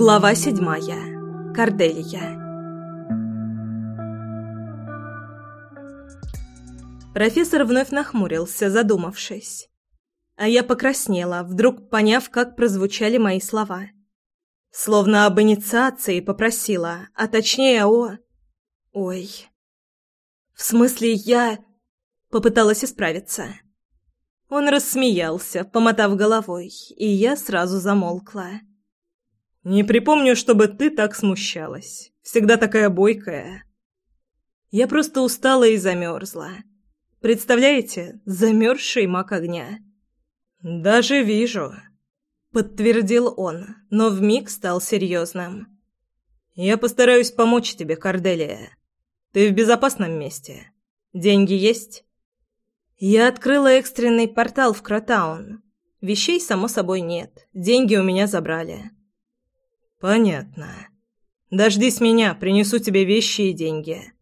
Глава седьмая. Корделия. Профессор вновь нахмурился, задумавшись. А я покраснела, вдруг поняв, как прозвучали мои слова. Словно об инициации попросила, а точнее о... Ой. В смысле, я... Попыталась исправиться. Он рассмеялся, помотав головой, и я сразу замолкла. «Не припомню, чтобы ты так смущалась. Всегда такая бойкая». Я просто устала и замерзла. Представляете, замерзший мак огня. «Даже вижу», — подтвердил он, но вмиг стал серьезным. «Я постараюсь помочь тебе, Корделия. Ты в безопасном месте. Деньги есть?» Я открыла экстренный портал в Кротаун. Вещей, само собой, нет. Деньги у меня забрали. Понятно. Дождись меня, принесу тебе вещи и деньги.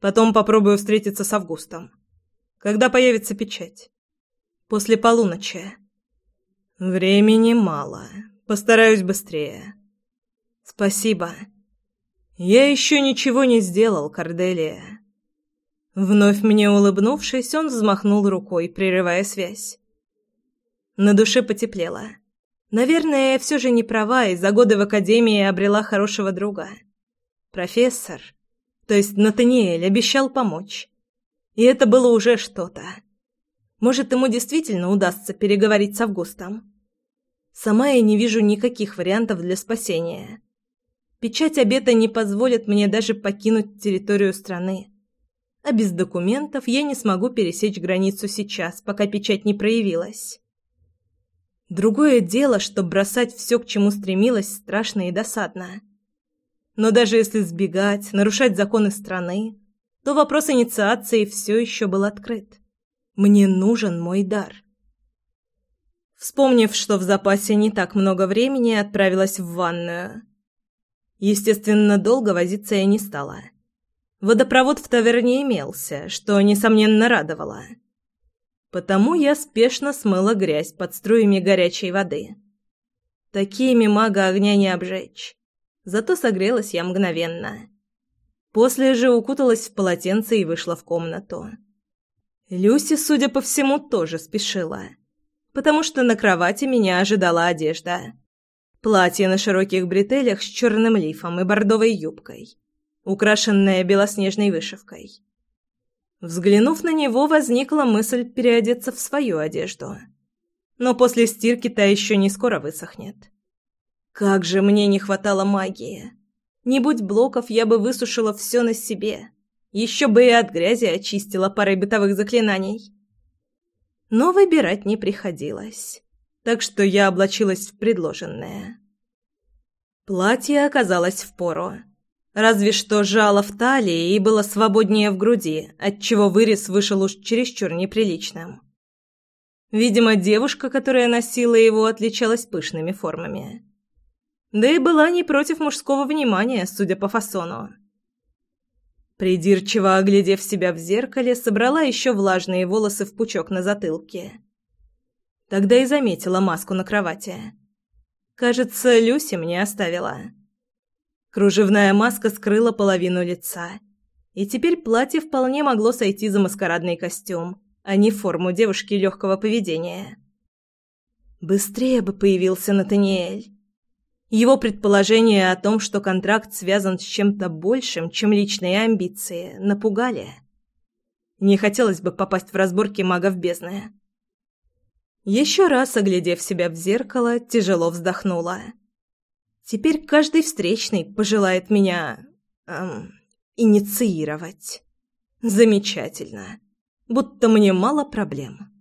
Потом попробую встретиться с Августом. Когда появится печать? После полуночи. Времени мало. Постараюсь быстрее. Спасибо. Я еще ничего не сделал, Корделия. Вновь мне улыбнувшись, он взмахнул рукой, прерывая связь. На душе потеплело. Наверное, я все же не права, и за годы в академии обрела хорошего друга. Профессор, то есть Натаниэль, обещал помочь. И это было уже что-то. Может, ему действительно удастся переговорить с Августом. Сама я не вижу никаких вариантов для спасения. Печать обета не позволит мне даже покинуть территорию страны а без документов я не смогу пересечь границу сейчас, пока печать не проявилась. Другое дело, что бросать все, к чему стремилась, страшно и досадно. Но даже если сбегать, нарушать законы страны, то вопрос инициации все еще был открыт. Мне нужен мой дар. Вспомнив, что в запасе не так много времени, отправилась в ванную. Естественно, долго возиться я не стала. — Водопровод в таверне имелся, что, несомненно, радовало. Потому я спешно смыла грязь под струями горячей воды. Такими мага огня не обжечь. Зато согрелась я мгновенно. После же укуталась в полотенце и вышла в комнату. Люси, судя по всему, тоже спешила, потому что на кровати меня ожидала одежда. Платье на широких бретелях с черным лифом и бордовой юбкой украшенная белоснежной вышивкой. Взглянув на него, возникла мысль переодеться в свою одежду. Но после стирки та еще не скоро высохнет. Как же мне не хватало магии. Не будь блоков, я бы высушила все на себе. Еще бы и от грязи очистила парой бытовых заклинаний. Но выбирать не приходилось. Так что я облачилась в предложенное. Платье оказалось в пору. Разве что жало в талии и было свободнее в груди, отчего вырез вышел уж чересчур неприличным. Видимо, девушка, которая носила его, отличалась пышными формами. Да и была не против мужского внимания, судя по фасону. Придирчиво оглядев себя в зеркале, собрала еще влажные волосы в пучок на затылке. Тогда и заметила маску на кровати. Кажется, Люси мне оставила. Кружевная маска скрыла половину лица. И теперь платье вполне могло сойти за маскарадный костюм, а не форму девушки легкого поведения. Быстрее бы появился Натаниэль. Его предположение о том, что контракт связан с чем-то большим, чем личные амбиции, напугали. Не хотелось бы попасть в разборки магов бездны. Еще раз, оглядев себя в зеркало, тяжело вздохнула. Теперь каждый встречный пожелает меня... Эм, инициировать. Замечательно. Будто мне мало проблем.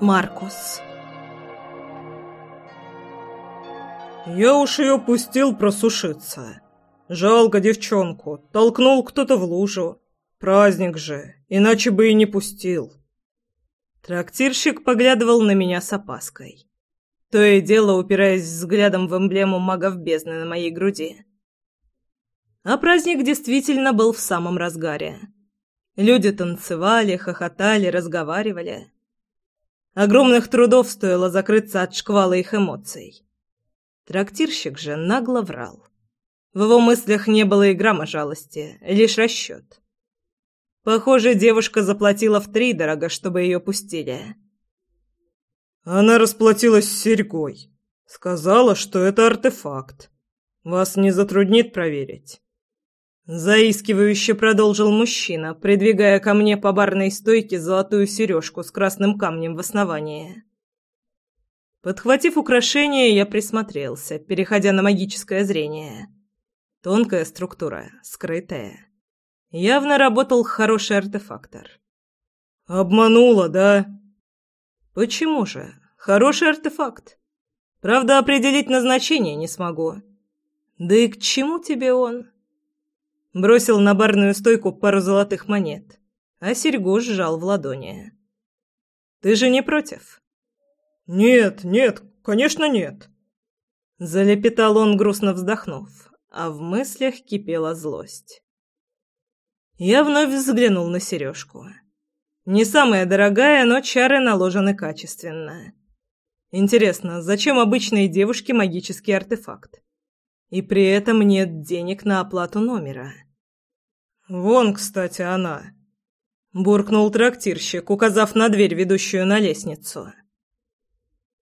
Маркус «Я уж ее пустил просушиться. Жалко девчонку. Толкнул кто-то в лужу. Праздник же, иначе бы и не пустил». Трактирщик поглядывал на меня с опаской. То и дело упираясь взглядом в эмблему магов бездны на моей груди. А праздник действительно был в самом разгаре. Люди танцевали, хохотали, разговаривали. Огромных трудов стоило закрыться от шквала их эмоций. Трактирщик же нагло врал. В его мыслях не было и грамма жалости, лишь расчет. Похоже, девушка заплатила втридорого, чтобы ее пустили. Она расплатилась с серьгой. Сказала, что это артефакт. Вас не затруднит проверить. Заискивающе продолжил мужчина, придвигая ко мне по барной стойке золотую сережку с красным камнем в основании. Подхватив украшение, я присмотрелся, переходя на магическое зрение. Тонкая структура, скрытая. Явно работал хороший артефактор. «Обманула, да?» «Почему же? Хороший артефакт. Правда, определить назначение не смогу. Да и к чему тебе он?» Бросил на барную стойку пару золотых монет, а серьгу сжал в ладони. «Ты же не против?» «Нет, нет, конечно нет!» Залепетал он, грустно вздохнув а в мыслях кипела злость. Я вновь взглянул на сережку. Не самая дорогая, но чары наложены качественно. Интересно, зачем обычной девушке магический артефакт? И при этом нет денег на оплату номера. «Вон, кстати, она», — буркнул трактирщик, указав на дверь, ведущую на лестницу.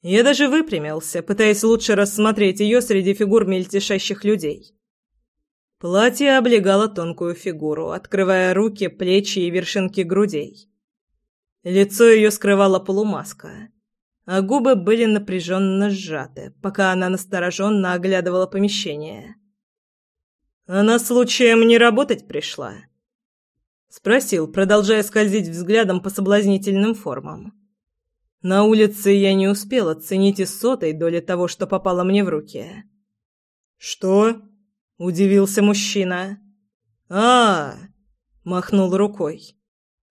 Я даже выпрямился, пытаясь лучше рассмотреть ее среди фигур мельтешащих людей. Платье облегало тонкую фигуру, открывая руки, плечи и вершинки грудей. Лицо ее скрывала полумаска, а губы были напряженно сжаты, пока она настороженно оглядывала помещение. «Она случаем не работать пришла?» — спросил, продолжая скользить взглядом по соблазнительным формам. На улице я не успел оценить и сотой доли того, что попало мне в руки. «Что?» Удивился мужчина. А, махнул рукой.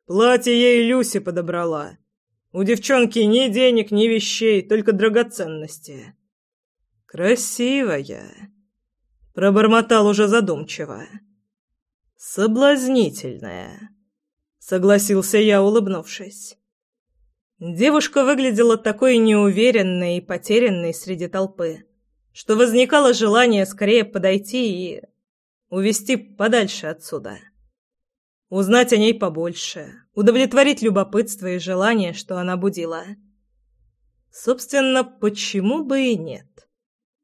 Платье ей Люси подобрала. У девчонки ни денег, ни вещей, только драгоценности. Красивая, пробормотал уже задумчиво. Соблазнительная, согласился я, улыбнувшись. Девушка выглядела такой неуверенной и потерянной среди толпы что возникало желание скорее подойти и увести подальше отсюда. Узнать о ней побольше, удовлетворить любопытство и желание, что она будила. Собственно, почему бы и нет?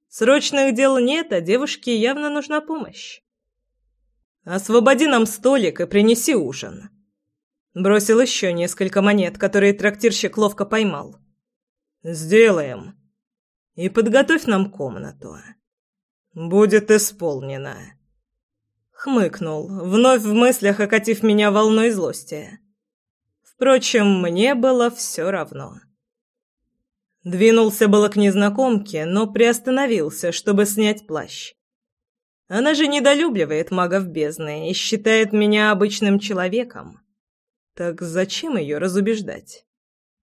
Срочных дел нет, а девушке явно нужна помощь. «Освободи нам столик и принеси ужин». Бросил еще несколько монет, которые трактирщик ловко поймал. «Сделаем», и подготовь нам комнату. Будет исполнено. Хмыкнул, вновь в мыслях окатив меня волной злости. Впрочем, мне было все равно. Двинулся было к незнакомке, но приостановился, чтобы снять плащ. Она же недолюбливает магов бездны и считает меня обычным человеком. Так зачем ее разубеждать?